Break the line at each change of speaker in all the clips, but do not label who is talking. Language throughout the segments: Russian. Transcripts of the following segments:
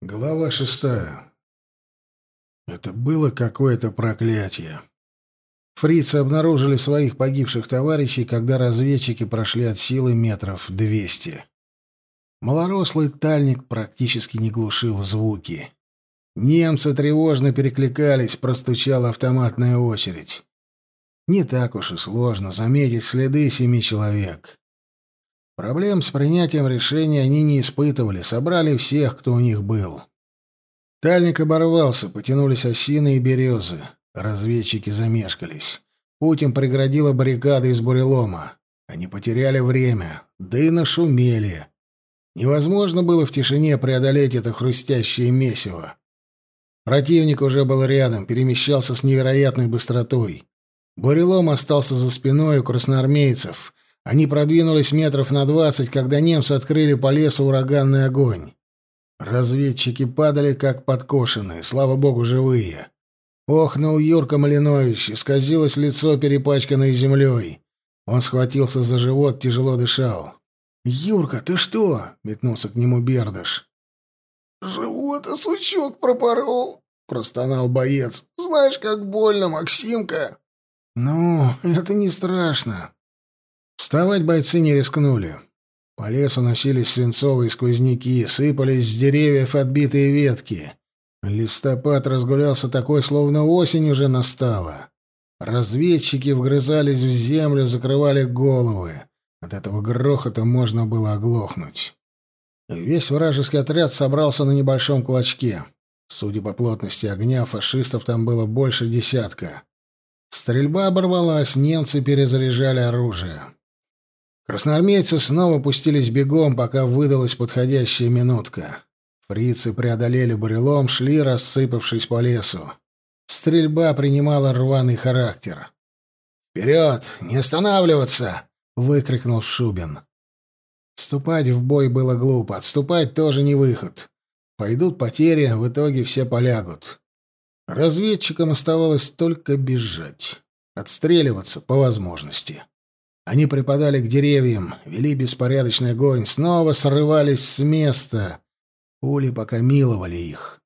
Глава шестая. Это было какое-то проклятие. Фрицы обнаружили своих погибших товарищей, когда разведчики прошли от силы метров двести. Малорослый тальник практически не глушил звуки. Немцы тревожно перекликались, простучала автоматная очередь. Не так уж и сложно заметить следы семи человек. Проблем с принятием решения они не испытывали, собрали всех, кто у них был. Тальник оборвался, потянулись осины и березы. Разведчики замешкались. Путь им преградила баррикада из бурелома. Они потеряли время, да и нашумели. Невозможно было в тишине преодолеть это хрустящее месиво. Противник уже был рядом, перемещался с невероятной быстротой. Бурелом остался за спиной у красноармейцев — они продвинулись метров на двадцать, когда немцы открыли по лесу ураганный огонь. Разведчики падали, как подкошенные, слава богу, живые. Охнул Юрка Малинович, исказилось лицо, перепачканное землей. Он схватился за живот, тяжело дышал. «Юрка, ты что?» — метнулся к нему Бердыш.
«Живот, а сучок пропорол», — простонал боец. «Знаешь, как больно, Максимка».
«Ну, это не страшно. Вставать бойцы не рискнули. По лесу носились свинцовые сквозняки, сыпались с деревьев отбитые ветки. Листопад разгулялся такой, словно осень уже настала. Разведчики вгрызались в землю, закрывали головы. От этого грохота можно было оглохнуть. Весь вражеский отряд собрался на небольшом клочке. Судя по плотности огня, фашистов там было больше десятка. Стрельба оборвалась, немцы перезаряжали оружие. Красноармейцы снова пустились бегом, пока выдалась подходящая минутка. Фрицы преодолели бурелом, шли, рассыпавшись по лесу. Стрельба принимала рваный характер. «Вперед! Не останавливаться!» — выкрикнул Шубин. Вступать в бой было глупо, отступать тоже не выход. Пойдут потери, в итоге все полягут. Разведчикам оставалось только бежать, отстреливаться по возможности. Они припадали к деревьям, вели беспорядочный огонь, снова срывались с места. Пули пока миловали их.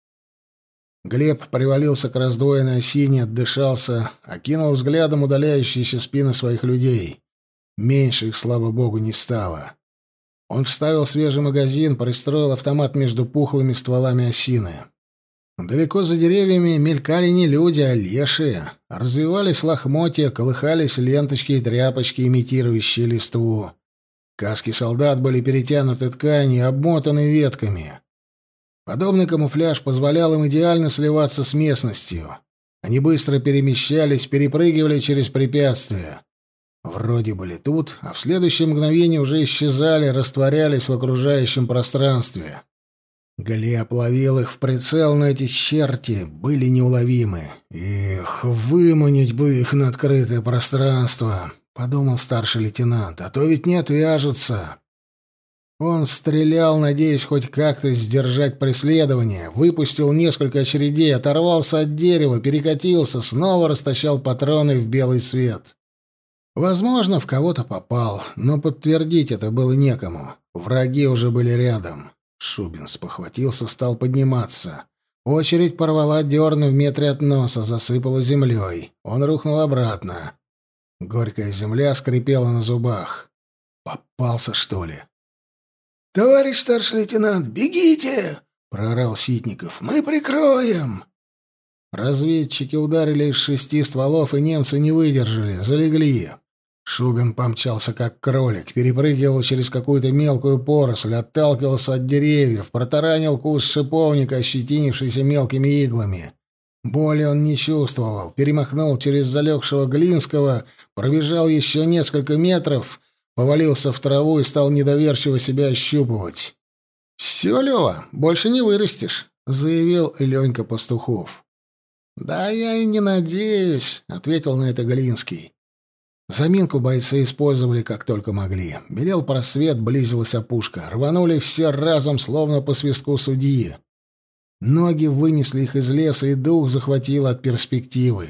Глеб привалился к раздвоенной осине, отдышался, окинул взглядом удаляющиеся спины своих людей. Меньше их, слава богу, не стало. Он вставил свежий магазин, пристроил автомат между пухлыми стволами осины. Далеко за деревьями мелькали не люди, а лешие. Развивались лохмотья, колыхались ленточки и тряпочки, имитирующие листву. Каски солдат были перетянуты тканью, обмотаны ветками. Подобный камуфляж позволял им идеально сливаться с местностью. Они быстро перемещались, перепрыгивали через препятствия. Вроде были тут, а в следующее мгновение уже исчезали, растворялись в окружающем пространстве. Глеб ловил их в прицел, но эти черти были неуловимы. «Эх, выманить бы их на открытое пространство», — подумал старший лейтенант, — «а то ведь не отвяжутся». Он стрелял, надеясь хоть как-то сдержать преследование, выпустил несколько очередей, оторвался от дерева, перекатился, снова растащал патроны в белый свет. Возможно, в кого-то попал, но подтвердить это было некому. Враги уже были рядом. Шубин спохватился, стал подниматься. Очередь порвала дерну в метре от носа, засыпала землей. Он рухнул обратно. Горькая земля скрипела на зубах. Попался, что ли?
«Товарищ старший лейтенант, бегите!» — проорал Ситников. «Мы прикроем!»
Разведчики ударили из шести стволов, и немцы не выдержали, залегли. Шубин помчался как кролик, перепрыгивал через какую-то мелкую поросль, отталкивался от деревьев, протаранил куст шиповника, ощетинившийся мелкими иглами. Боли он не чувствовал, перемахнул через залегшего Глинского, пробежал еще несколько метров, повалился в траву и стал недоверчиво себя ощупывать. «Все, Лева, больше не вырастешь», — заявил Ленька Пастухов. «Да я и не надеюсь», — ответил на это Глинский. Заминку бойцы использовали как только могли. Белел просвет, близилась опушка. Рванули все разом, словно по свистку судьи. Ноги вынесли их из леса, и дух захватил от перспективы.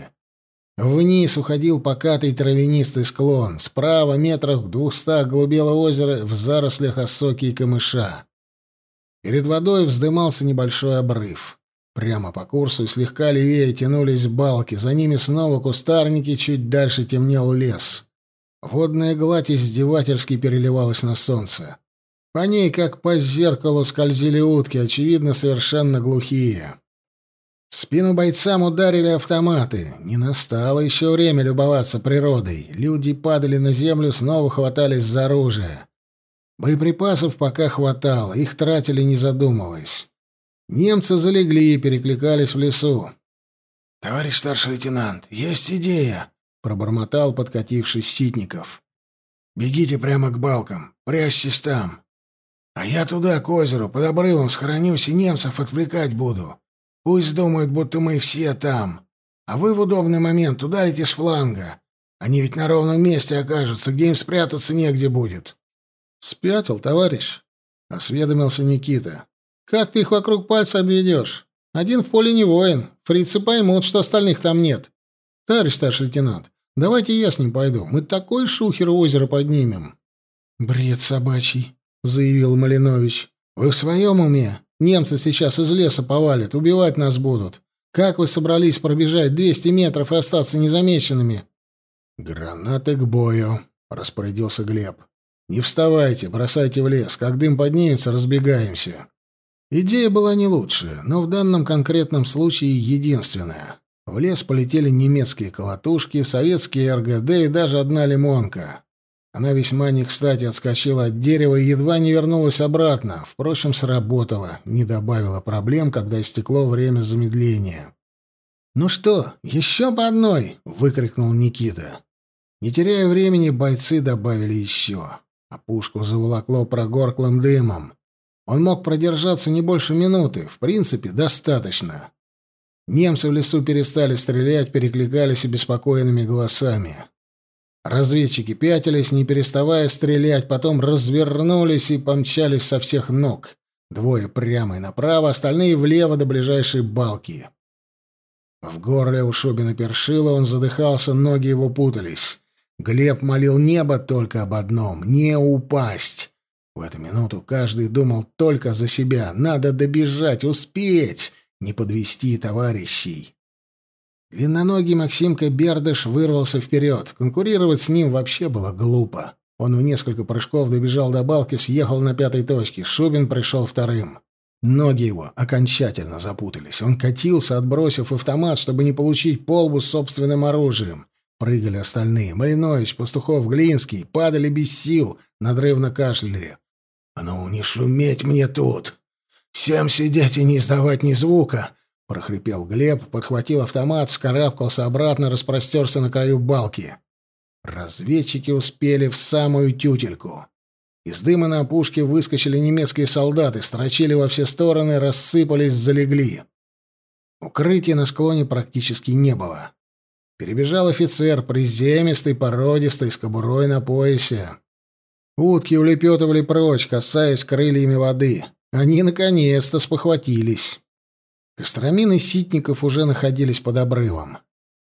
Вниз уходил покатый травянистый склон. Справа, метрах в двухстах, голубело озеро в зарослях осоки и камыша. Перед водой вздымался небольшой обрыв. Прямо по курсу и слегка левее тянулись балки, за ними снова кустарники, чуть дальше темнел лес. Водная гладь издевательски переливалась на солнце. По ней, как по зеркалу, скользили утки, очевидно, совершенно глухие. В спину бойцам ударили автоматы. Не настало еще время любоваться природой. Люди падали на землю, снова хватались за оружие. Боеприпасов пока хватало, их тратили не задумываясь. Немцы залегли и перекликались в лесу.
«Товарищ старший лейтенант, есть идея!» — пробормотал подкативший Ситников. «Бегите прямо к балкам, прячьтесь там. А я туда, к озеру, под обрывом схоронюсь и немцев отвлекать буду. Пусть думают, будто мы все там. А вы в удобный момент ударите с фланга. Они ведь на ровном месте окажутся, где им спрятаться негде будет».
«Спятил, товарищ», — осведомился Никита. «Как ты их вокруг пальца обведешь? Один в поле не воин. Фрицы поймут, что остальных там нет. Товарищ старший лейтенант, давайте я с ним пойду. Мы такой шухер у озера поднимем».
«Бред собачий», — заявил Малинович.
«Вы в своем уме? Немцы сейчас из леса повалят, убивать нас будут. Как вы собрались пробежать 200 метров и остаться незамеченными?»
«Гранаты к бою», — распорядился Глеб.
«Не вставайте, бросайте в лес. Как дым поднимется, разбегаемся». Идея была не лучшая, но в данном конкретном случае единственная. В лес полетели немецкие колотушки, советские РГД и даже одна лимонка. Она весьма не кстати отскочила от дерева и едва не вернулась обратно. Впрочем, сработала, не добавила проблем, когда истекло время замедления. «Ну что, еще по одной!» — выкрикнул Никита. Не теряя времени, бойцы добавили еще. А пушку заволокло прогорклым дымом. Он мог продержаться не больше минуты, в принципе, достаточно. Немцы в лесу перестали стрелять, перекликались обеспокоенными голосами. Разведчики пятились, не переставая стрелять, потом развернулись и помчались со всех ног. Двое прямо и направо, остальные влево до ближайшей балки. В горле у Шубина першило, он задыхался, ноги его путались. Глеб молил небо только об одном — не упасть. В эту минуту каждый думал только за себя. Надо добежать, успеть, не подвести товарищей. Длинноногий Максимка Бердыш вырвался вперед. Конкурировать с ним вообще было глупо. Он в несколько прыжков добежал до балки, съехал на пятой точке. Шубин пришел вторым. Ноги его окончательно запутались. Он катился, отбросив автомат, чтобы не получить полбу с собственным оружием. Прыгали остальные. Малинович, Пастухов, Глинский. Падали без сил, надрывно кашляли.
«А ну, не шуметь мне тут! Всем сидеть и не издавать ни звука!» — прохрипел Глеб, подхватил автомат, вскарабкался обратно, распростерся на краю балки.
Разведчики успели в самую тютельку. Из дыма на опушке выскочили немецкие солдаты, строчили во все стороны, рассыпались, залегли. Укрытия на склоне практически не было. Перебежал офицер, приземистый, породистый, с кобурой на поясе. Утки улепетывали прочь, касаясь крыльями воды. Они наконец-то спохватились. Костромин и Ситников уже находились под обрывом.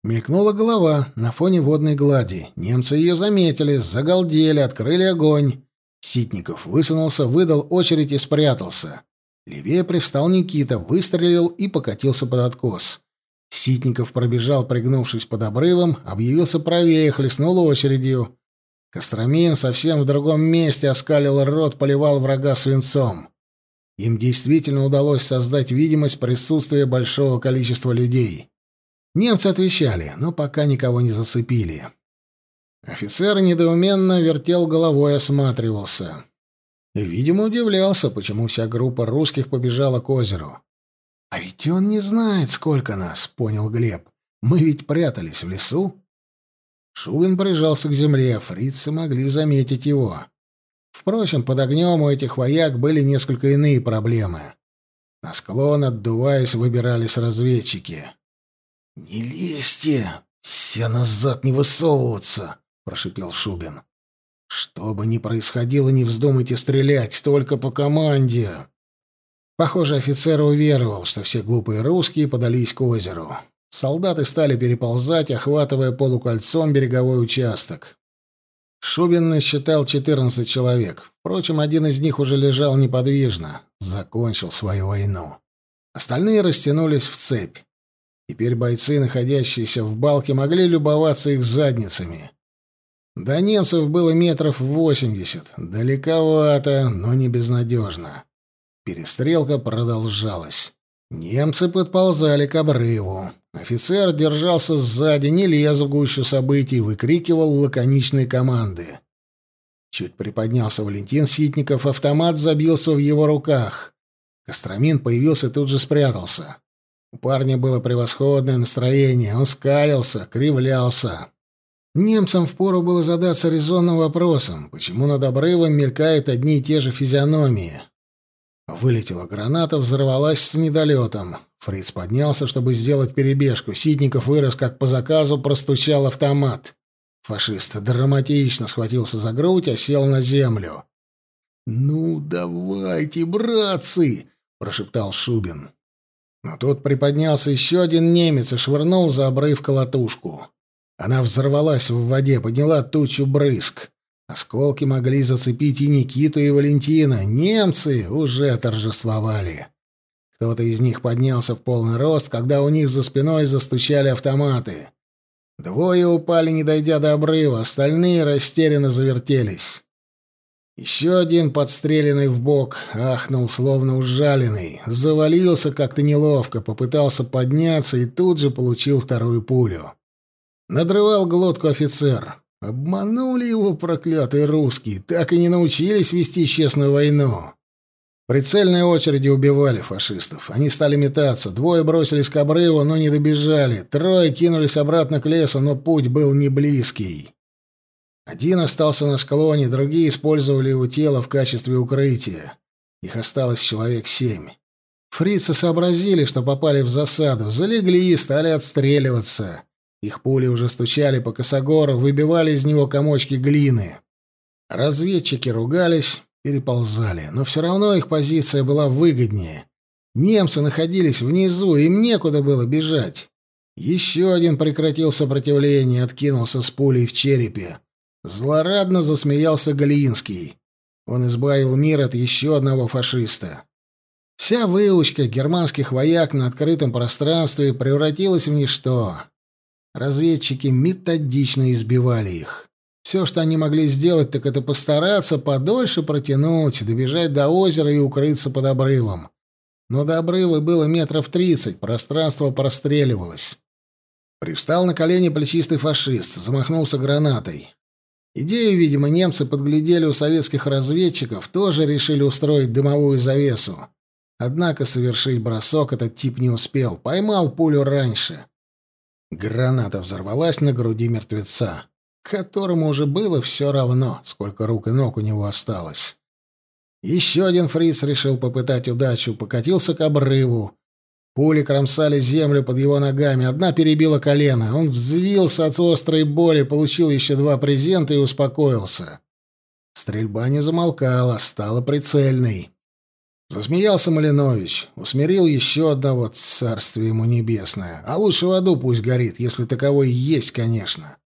Мелькнула голова на фоне водной глади. Немцы ее заметили, загалдели, открыли огонь. Ситников высунулся, выдал очередь и спрятался. Левее привстал Никита, выстрелил и покатился под откос. Ситников пробежал, пригнувшись под обрывом, объявился правее, хлестнул очередью. Костромин совсем в другом месте оскалил рот, поливал врага свинцом. Им действительно удалось создать видимость присутствия большого количества людей. Немцы отвечали, но пока никого не зацепили. Офицер недоуменно вертел головой, осматривался. Видимо, удивлялся, почему вся группа русских побежала к озеру. «А ведь он не знает, сколько нас», — понял Глеб. «Мы ведь прятались в лесу». Шубин прижался к земле, фрицы могли заметить его. Впрочем, под огнем у этих вояк были несколько иные проблемы. На склон, отдуваясь, выбирались разведчики. «Не лезьте! Все назад не высовываться!» — прошипел Шубин. «Что бы ни происходило, не вздумайте стрелять, только по команде!» Похоже, офицер уверовал, что все глупые русские подались к озеру. Солдаты стали переползать, охватывая полукольцом береговой участок. Шубин насчитал 14 человек. Впрочем, один из них уже лежал неподвижно. Закончил свою войну. Остальные растянулись в цепь. Теперь бойцы, находящиеся в балке, могли любоваться их задницами. До немцев было метров восемьдесят. Далековато, но не безнадежно. Перестрелка продолжалась. Немцы подползали к обрыву. Офицер держался сзади, не лез в гущу событий, выкрикивал лаконичные команды. Чуть приподнялся Валентин Ситников, автомат забился в его руках. Костромин появился и тут же спрятался. У парня было превосходное настроение, он скалился, кривлялся. Немцам впору было задаться резонным вопросом, почему над обрывом мелькают одни и те же физиономии. Вылетела граната, взорвалась с недолетом. Фриц поднялся, чтобы сделать перебежку. Ситников вырос, как по заказу, простучал автомат. Фашист драматично схватился за грудь, а сел на землю. «Ну, давайте, братцы!» — прошептал Шубин. Но тут приподнялся еще один немец и швырнул за обрыв колотушку. Она взорвалась в воде, подняла тучу брызг. Осколки могли зацепить и Никиту, и Валентина. Немцы уже торжествовали. Кто-то из них поднялся в полный рост, когда у них за спиной застучали автоматы. Двое упали, не дойдя до обрыва, остальные растерянно завертелись. Еще один, подстреленный в бок, ахнул, словно ужаленный, завалился как-то неловко, попытался подняться и тут же получил вторую пулю. Надрывал глотку офицер. Обманули его проклятые русские, так и не научились вести честную войну. Прицельные очереди убивали фашистов. Они стали метаться. Двое бросились к обрыву, но не добежали. Трое кинулись обратно к лесу, но путь был не близкий. Один остался на склоне, другие использовали его тело в качестве укрытия. Их осталось человек семь. Фрицы сообразили, что попали в засаду, залегли и стали отстреливаться. Их пули уже стучали по косогору, выбивали из него комочки глины. Разведчики ругались, переползали, но все равно их позиция была выгоднее. Немцы находились внизу, им некуда было бежать. Еще один прекратил сопротивление, откинулся с пулей в черепе. Злорадно засмеялся Галинский. Он избавил мир от еще одного фашиста. Вся выучка германских вояк на открытом пространстве превратилась в ничто. Разведчики методично избивали их. Все, что они могли сделать, так это постараться подольше протянуть, добежать до озера и укрыться под обрывом. Но до обрыва было метров тридцать, пространство простреливалось. Привстал на колени плечистый фашист, замахнулся гранатой. Идею, видимо, немцы подглядели у советских разведчиков, тоже решили устроить дымовую завесу. Однако совершить бросок этот тип не успел, поймал пулю раньше. Граната взорвалась на груди мертвеца, которому уже было все равно, сколько рук и ног у него осталось. Еще один фриц решил попытать удачу, покатился к обрыву. Пули кромсали землю под его ногами, одна перебила колено. Он взвился от острой боли, получил еще два презента и успокоился. Стрельба не замолкала, стала прицельной. Засмеялся Малинович, усмирил еще одного, царствие ему небесное. А лучше в аду пусть горит, если таковой есть, конечно.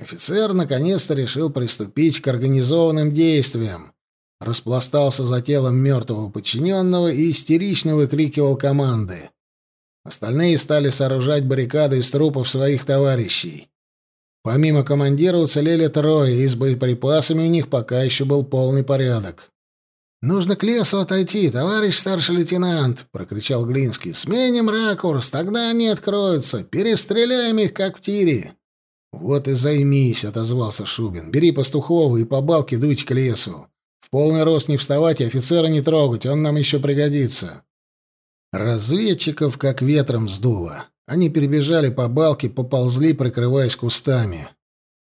Офицер наконец-то решил приступить к организованным действиям. Распластался за телом мертвого подчиненного и истерично выкрикивал команды. Остальные стали сооружать баррикады из трупов своих товарищей. Помимо командира уцелели трое, и с боеприпасами у них пока еще был полный порядок. «Нужно к лесу отойти, товарищ старший лейтенант!» — прокричал Глинский. «Сменим ракурс, тогда они откроются. Перестреляем их, как в тире!» «Вот и займись!» — отозвался Шубин. «Бери Пастухова и по балке дуйте к лесу. В полный рост не вставать и офицера не трогать, он нам еще пригодится». Разведчиков как ветром сдуло. Они перебежали по балке, поползли, прикрываясь кустами.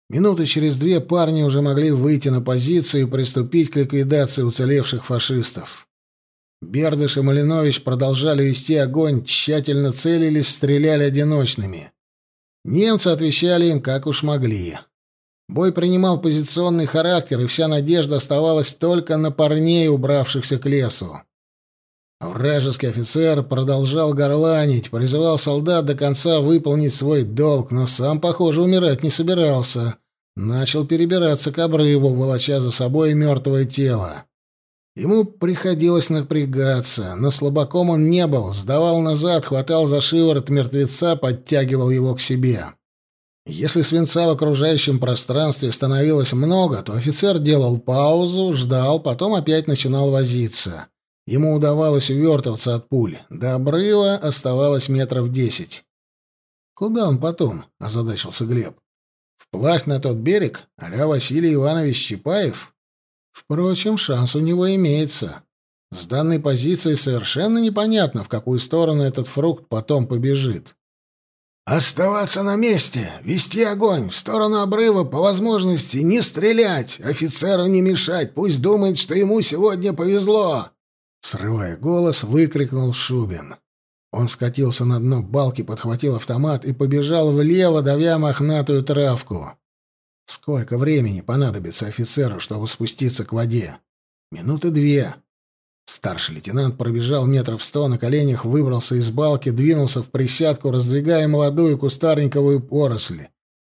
Минуты через две парни уже могли выйти на позицию и приступить к ликвидации уцелевших фашистов. Бердыш и Малинович продолжали вести огонь, тщательно целились, стреляли одиночными. Немцы отвечали им как уж могли. Бой принимал позиционный характер, и вся надежда оставалась только на парней, убравшихся к лесу. Вражеский офицер продолжал горланить, призывал солдат до конца выполнить свой долг, но сам, похоже, умирать не собирался. начал перебираться к обрыву, волоча за собой мертвое тело. Ему приходилось напрягаться, но слабаком он не был, сдавал назад, хватал за шиворот мертвеца, подтягивал его к себе. Если свинца в окружающем пространстве становилось много, то офицер делал паузу, ждал, потом опять начинал возиться. Ему удавалось увертываться от пуль. До обрыва оставалось метров десять. «Куда он потом?» — озадачился Глеб. «Вплавь на тот берег? а Василий Иванович Чапаев?» Впрочем, шанс у него имеется. С данной позиции совершенно непонятно, в какую сторону этот фрукт потом побежит.
«Оставаться на месте, вести огонь, в сторону обрыва, по возможности не стрелять, офицеру не мешать, пусть думает, что ему сегодня повезло!»
Срывая голос, выкрикнул Шубин. Он скатился на дно балки, подхватил автомат и побежал влево, давя мохнатую травку. Сколько времени понадобится офицеру, чтобы спуститься к воде? Минуты две. Старший лейтенант пробежал метров сто на коленях, выбрался из балки, двинулся в присядку, раздвигая молодую кустарниковую поросль.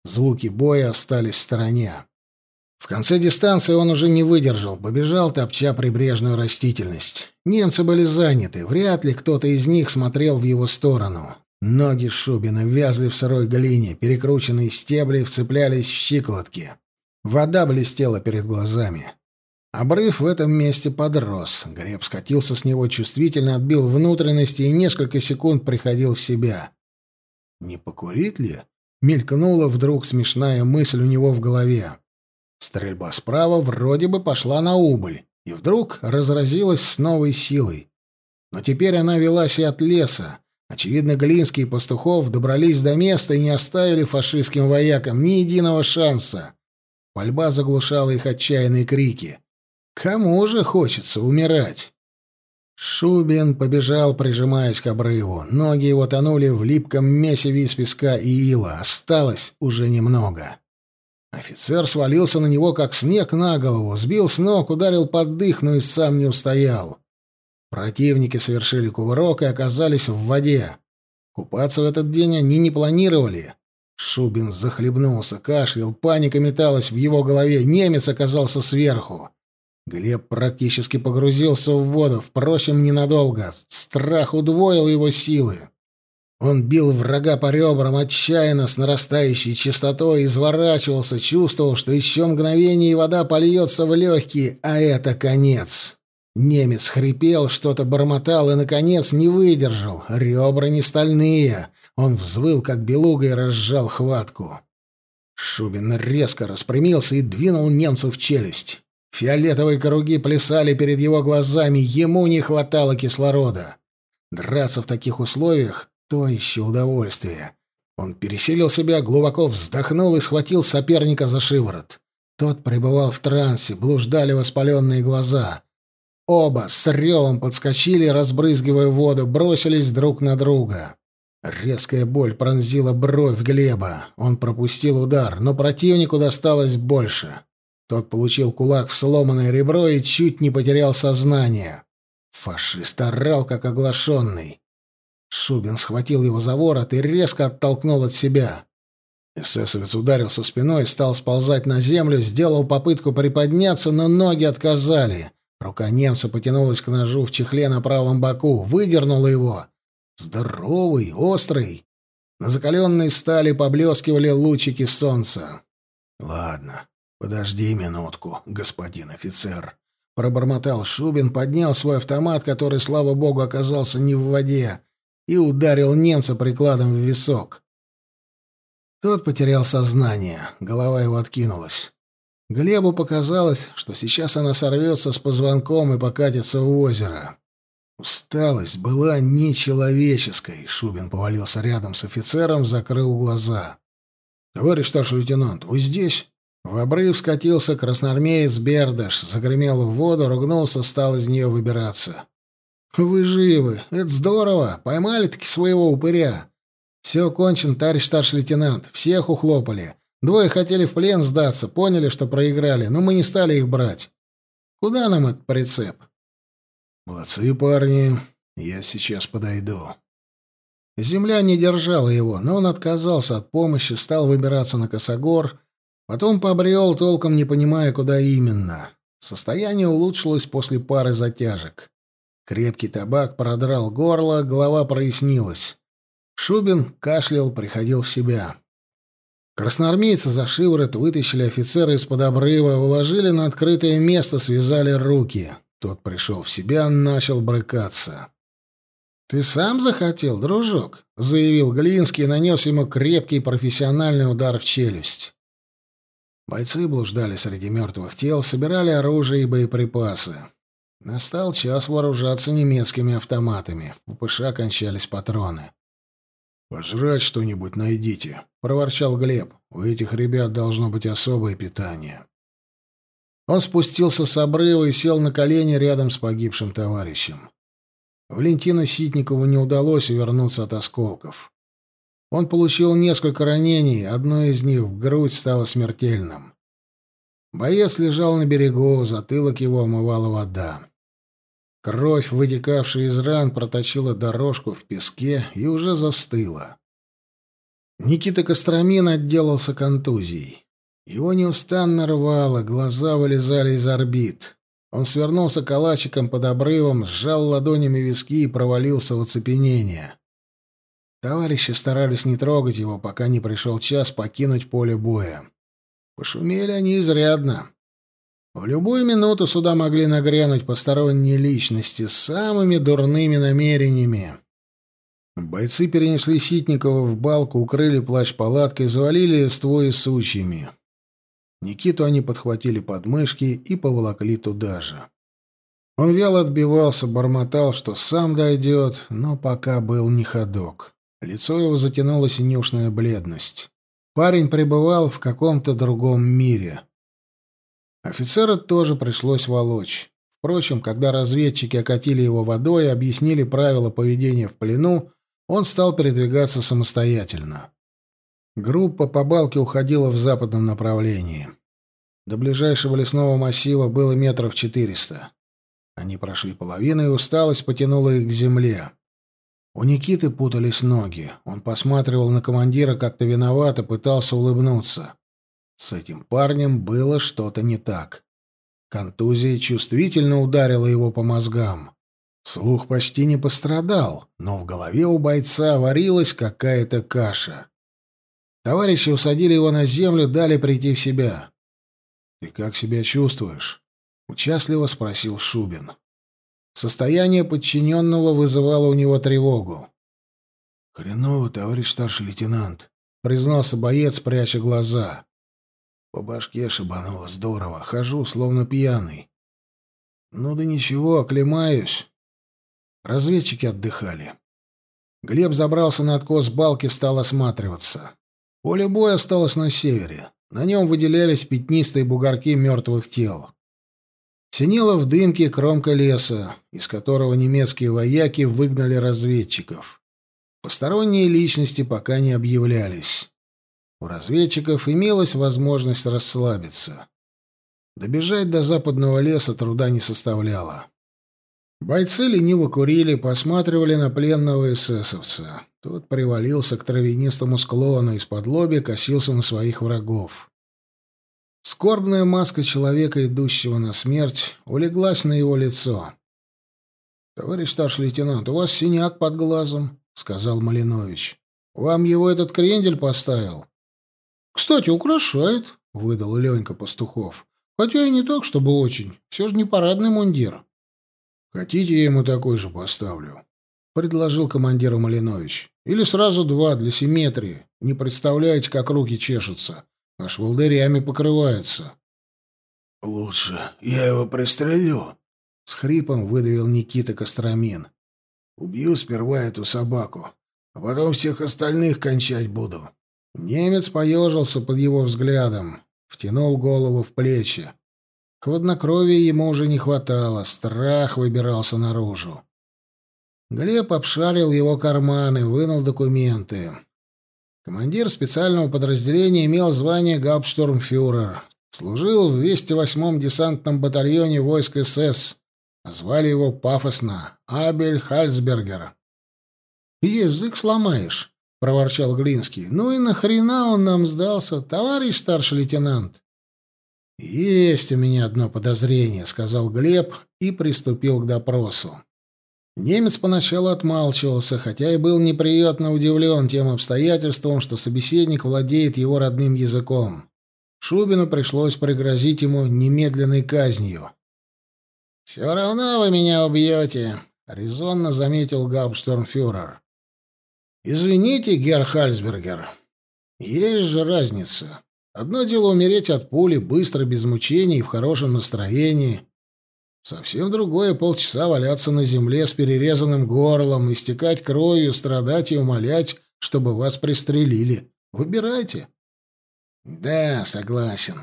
Звуки боя остались в стороне. В конце дистанции он уже не выдержал, побежал, топча прибрежную растительность. Немцы были заняты, вряд ли кто-то из них смотрел в его сторону. Ноги Шубина вязли в сырой глине, перекрученные стебли вцеплялись в щиколотки. Вода блестела перед глазами. Обрыв в этом месте подрос. Глеб скатился с него, чувствительно отбил внутренности и несколько секунд приходил в себя. «Не покурить ли?» — мелькнула вдруг смешная мысль у него в голове. Стрельба справа вроде бы пошла на убыль, и вдруг разразилась с новой силой. Но теперь она велась и от леса, Очевидно, Глинский и Пастухов добрались до места и не оставили фашистским воякам ни единого шанса. Пальба заглушала их отчаянные крики. Кому же хочется умирать? Шубин побежал, прижимаясь к обрыву. Ноги его тонули в липком месиве из песка и ила. Осталось уже немного. Офицер свалился на него, как снег на голову, сбил с ног, ударил под дых, но и сам не устоял. Противники совершили кувырок и оказались в воде. Купаться в этот день они не планировали. Шубин захлебнулся, кашлял, паника металась в его голове, немец оказался сверху. Глеб практически погрузился в воду, впрочем, ненадолго. Страх удвоил его силы. Он бил врага по ребрам отчаянно, с нарастающей частотой, изворачивался, чувствовал, что еще мгновение и вода польется в легкие, а это конец. Немец хрипел, что-то бормотал и, наконец, не выдержал. Ребра не стальные. Он взвыл, как белуга, и разжал хватку. Шубин резко распрямился и двинул немцу в челюсть. Фиолетовые круги плясали перед его глазами, ему не хватало кислорода. Драться в таких условиях — то еще удовольствие. Он переселил себя, глубоко вздохнул и схватил соперника за шиворот. Тот пребывал в трансе, блуждали воспаленные глаза. Оба с ревом подскочили, разбрызгивая воду, бросились друг на друга. Резкая боль пронзила бровь Глеба. Он пропустил удар, но противнику досталось больше. Тот получил кулак в сломанное ребро и чуть не потерял сознание. Фашист орал, как оглашенный. Шубин схватил его за ворот и резко оттолкнул от себя. Эсэсовец ударился спиной, стал сползать на землю, сделал попытку приподняться, но ноги отказали — Рука немца потянулась к ножу в чехле на правом боку, выдернула его. Здоровый, острый. На закаленной стали поблескивали лучики солнца. «Ладно, подожди минутку, господин офицер», — пробормотал Шубин, поднял свой автомат, который, слава богу, оказался не в воде, и ударил немца прикладом в висок. Тот потерял сознание, голова его откинулась. Глебу показалось, что сейчас она сорвется с позвонком и покатится в озеро. Усталость была нечеловеческой. Шубин повалился рядом с офицером, закрыл глаза. «Товарищ старший лейтенант, вы здесь?» В обрыв скатился красноармеец Бердаш, загремел в воду, ругнулся, стал из нее выбираться. «Вы живы! Это здорово! Поймали-таки своего упыря!» «Все кончено, товарищ старший лейтенант. Всех ухлопали. Двое хотели в плен сдаться, поняли, что проиграли, но мы не стали их брать. Куда нам этот прицеп? Молодцы, парни. Я сейчас подойду. Земля не держала его, но он отказался от помощи, стал выбираться на косогор, Потом побрел, толком не понимая, куда именно. Состояние улучшилось после пары затяжек. Крепкий табак продрал горло, голова прояснилась. Шубин кашлял, приходил в себя. Красноармейцы за шиворот вытащили офицера из-под обрыва, уложили на открытое место, связали руки. Тот пришел в себя, начал брыкаться. «Ты сам захотел, дружок?» — заявил Глинский и нанес ему крепкий профессиональный удар в челюсть. Бойцы блуждали среди мертвых тел, собирали оружие и боеприпасы. Настал час вооружаться немецкими автоматами. В ППШ кончались патроны.
«Пожрать что-нибудь найдите», — проворчал Глеб. «У этих ребят должно быть особое питание».
Он спустился с обрыва и сел на колени рядом с погибшим товарищем. Валентину Ситникову не удалось увернуться от осколков. Он получил несколько ранений, одно из них в грудь стало смертельным. Боец лежал на берегу, затылок его омывала вода. Кровь, вытекавшая из ран, проточила дорожку в песке и уже застыла. Никита Костромин отделался контузией. Его неустанно рвало, глаза вылезали из орбит. Он свернулся калачиком под обрывом, сжал ладонями виски и провалился в оцепенение. Товарищи старались не трогать его, пока не пришел час покинуть поле боя. Пошумели они изрядно. В любую минуту сюда могли нагрянуть посторонние личности с самыми дурными намерениями. Бойцы перенесли Ситникова в балку, укрыли плащ-палаткой, завалили листвой сучьями. Никиту они подхватили под мышки и поволокли туда же. Он вяло отбивался, бормотал, что сам дойдет, но пока был не ходок. Лицо его затянула синюшная бледность. Парень пребывал в каком-то другом мире. Офицера тоже пришлось волочь. Впрочем, когда разведчики окатили его водой и объяснили правила поведения в плену, он стал передвигаться самостоятельно. Группа по балке уходила в западном направлении. До ближайшего лесного массива было метров четыреста. Они прошли половину, и усталость потянула их к земле. У Никиты путались ноги. Он посматривал на командира как-то виновато, пытался улыбнуться. С этим парнем было что-то не так. Контузия чувствительно ударила его по мозгам. Слух почти не пострадал, но в голове у бойца варилась какая-то каша. Товарищи усадили его на землю, дали прийти в себя. «Ты как себя чувствуешь?» — участливо спросил Шубин. Состояние подчиненного вызывало у него тревогу.
«Хреново, товарищ старший лейтенант», —
признался боец, пряча глаза.
По башке шибануло здорово. Хожу, словно пьяный. Ну да ничего, оклемаюсь.
Разведчики отдыхали. Глеб забрался на откос балки, стал осматриваться. Поле боя осталось на севере. На нем выделялись пятнистые бугорки мертвых тел. Синела в дымке кромка леса, из которого немецкие вояки выгнали разведчиков. Посторонние личности пока не объявлялись. У разведчиков имелась возможность расслабиться. Добежать до западного леса труда не составляло. Бойцы лениво курили, посматривали на пленного эсэсовца. Тот привалился к травянистому склону, из-под лоби косился на своих врагов. Скорбная маска человека, идущего на смерть, улеглась на его лицо. — Товарищ старший лейтенант, у вас синяк под глазом, — сказал Малинович. — Вам его этот крендель поставил? «Кстати, украшает», — выдал Ленька Пастухов. «Хотя и не так, чтобы очень. Все же не парадный мундир».
«Хотите, я ему такой же поставлю?»
— предложил командиру Малинович. «Или сразу два, для симметрии. Не представляете, как руки чешутся. Аж волдырями покрываются».
«Лучше я его пристрелю», — с хрипом выдавил Никита Костромин. «Убью сперва эту собаку, а потом всех остальных кончать буду».
Немец поежился под его взглядом, втянул голову в плечи. Хладнокровия ему уже не хватало, страх выбирался наружу. Глеб обшарил его карманы, вынул документы. Командир специального подразделения имел звание гауптштурмфюрер. Служил в 208-м десантном батальоне войск СС. Звали его пафосно Абель Хальцбергер. «Язык сломаешь», проворчал Глинский. «Ну и нахрена он нам сдался, товарищ старший лейтенант?» «Есть у меня одно подозрение», — сказал Глеб и приступил к допросу. Немец поначалу отмалчивался, хотя и был неприятно удивлен тем обстоятельством, что собеседник владеет его родным языком. Шубину пришлось пригрозить ему немедленной казнью. «Все равно вы меня убьете», — резонно заметил Гауптштурмфюрер. «Извините, Герр Хальсбергер, есть же разница. Одно дело умереть от пули, быстро, без мучений и в хорошем настроении. Совсем другое — полчаса валяться на земле с перерезанным горлом, истекать кровью, страдать и умолять, чтобы вас пристрелили. Выбирайте». «Да, согласен».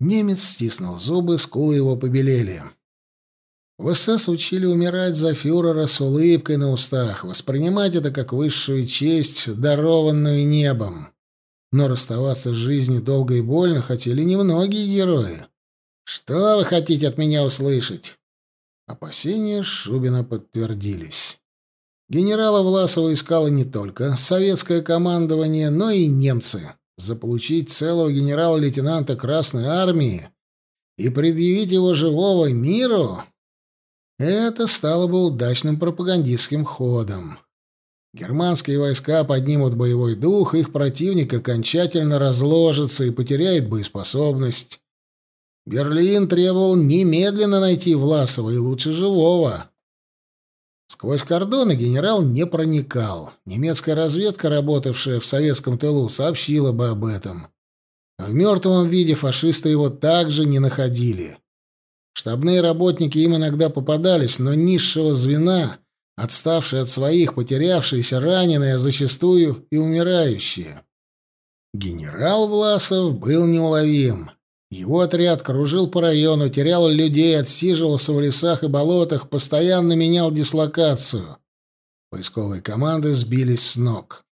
Немец стиснул зубы, скулы его побелели. В СС учили умирать за фюрера с улыбкой на устах, воспринимать это как высшую честь, дарованную небом. Но расставаться с жизнью долго и больно хотели немногие герои. «Что вы хотите от меня услышать?» Опасения Шубина подтвердились. Генерала Власова искало не только советское командование, но и немцы. Заполучить целого генерала-лейтенанта Красной Армии и предъявить его живого миру это стало бы удачным пропагандистским ходом. Германские войска поднимут боевой дух, их противник окончательно разложится и потеряет боеспособность. Берлин требовал немедленно найти Власова и лучше живого. Сквозь кордоны генерал не проникал. Немецкая разведка, работавшая в советском тылу, сообщила бы об этом. В мертвом виде фашисты его также не находили. Штабные работники им иногда попадались, но низшего звена, отставшие от своих, потерявшиеся, раненые, зачастую и умирающие. Генерал Власов был неуловим. Его отряд кружил по району, терял людей, отсиживался в лесах и болотах, постоянно менял дислокацию. Поисковые команды сбились с ног.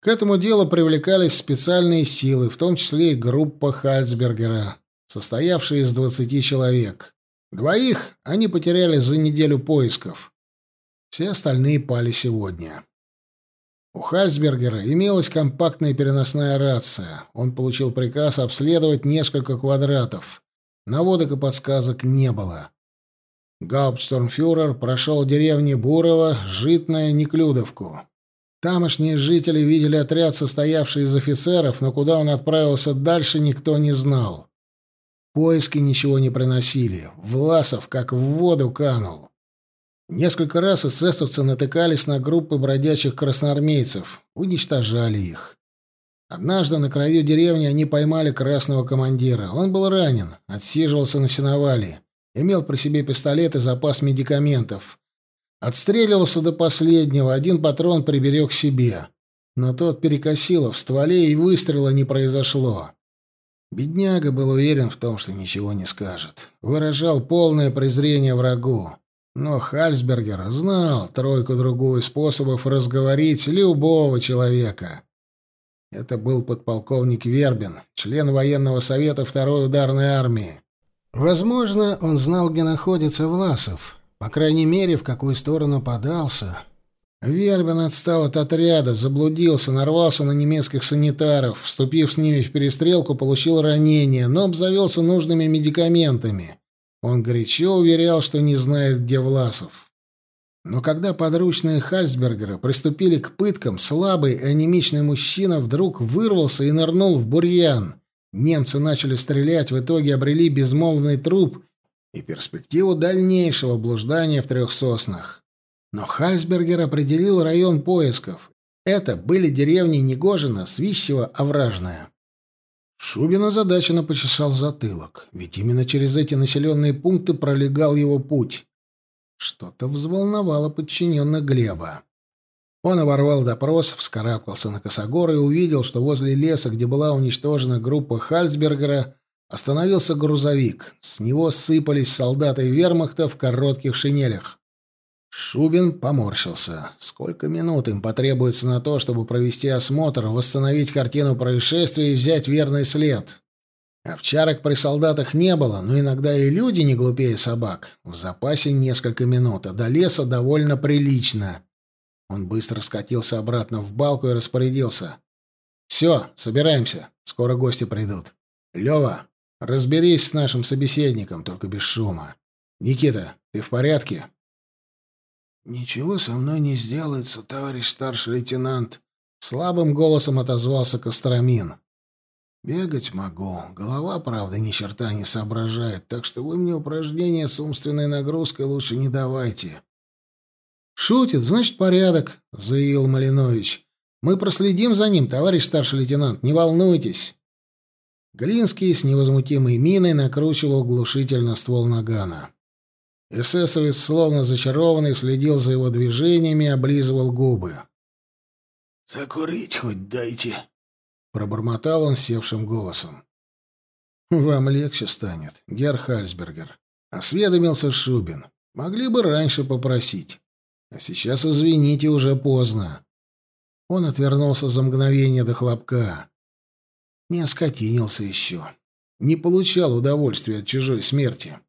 К этому делу привлекались специальные силы, в том числе и группа Хальцбергера, состоявшая из 20 человек. Двоих они потеряли за неделю поисков. Все остальные пали сегодня. У Хальсбергера имелась компактная переносная рация. Он получил приказ обследовать несколько квадратов. Наводок и подсказок не было. Гауптштормфюрер прошел деревни Бурова, Житная, Неклюдовку. Тамошние жители видели отряд, состоявший из офицеров, но куда он отправился дальше, никто не знал. Поиски ничего не приносили. Власов как в воду канул. Несколько раз эсэсовцы натыкались на группы бродячих красноармейцев, уничтожали их. Однажды на краю деревни они поймали красного командира. Он был ранен, отсиживался на сеновале, имел при себе пистолет и запас медикаментов. Отстреливался до последнего, один патрон приберег себе. Но тот перекосило в стволе, и выстрела не произошло. Бедняга был уверен в том, что ничего не скажет. Выражал полное презрение врагу. Но Хальсбергер знал тройку-другую способов разговорить любого человека. Это был подполковник Вербин, член военного совета второй ударной армии. Возможно, он знал, где находится Власов. По крайней мере, в какую сторону подался. Вербин отстал от отряда, заблудился, нарвался на немецких санитаров, вступив с ними в перестрелку, получил ранение, но обзавелся нужными медикаментами. Он горячо уверял, что не знает, где Власов. Но когда подручные Хальсбергера приступили к пыткам, слабый и анемичный мужчина вдруг вырвался и нырнул в бурьян. Немцы начали стрелять, в итоге обрели безмолвный труп и перспективу дальнейшего блуждания в трех соснах. Но Хайсбергер определил район поисков. Это были деревни Негожина, Свищева, Овражная. Шубин озадаченно почесал затылок, ведь именно через эти населенные пункты пролегал его путь. Что-то взволновало подчиненных Глеба. Он оборвал допрос, вскарабкался на косогор и увидел, что возле леса, где была уничтожена группа Хальцбергера, остановился грузовик. С него сыпались солдаты вермахта в коротких шинелях. Шубин поморщился. Сколько минут им потребуется на то, чтобы провести осмотр, восстановить картину происшествия и взять верный след? Овчарок при солдатах не было, но иногда и люди не глупее собак. В запасе несколько минут, а до леса довольно прилично. Он быстро скатился обратно в балку и распорядился. «Все, собираемся. Скоро гости придут. Лева, разберись с нашим собеседником, только без шума. Никита, ты в порядке?»
«Ничего со мной не сделается, товарищ старший лейтенант», —
слабым голосом отозвался Костромин.
«Бегать могу. Голова, правда, ни черта не соображает, так что вы мне упражнения с умственной нагрузкой лучше не давайте».
«Шутит, значит, порядок», — заявил Малинович. «Мы проследим за ним, товарищ старший лейтенант, не волнуйтесь». Глинский с невозмутимой миной накручивал глушитель на ствол нагана. Эсэсовец, словно зачарованный, следил за его движениями и облизывал губы.
«Закурить хоть дайте», —
пробормотал он севшим голосом. «Вам легче станет, Герр Хальсбергер», — осведомился Шубин. «Могли бы раньше попросить. А сейчас, извините, уже поздно». Он отвернулся за мгновение до хлопка. Не оскотинился еще. Не получал удовольствия от чужой смерти.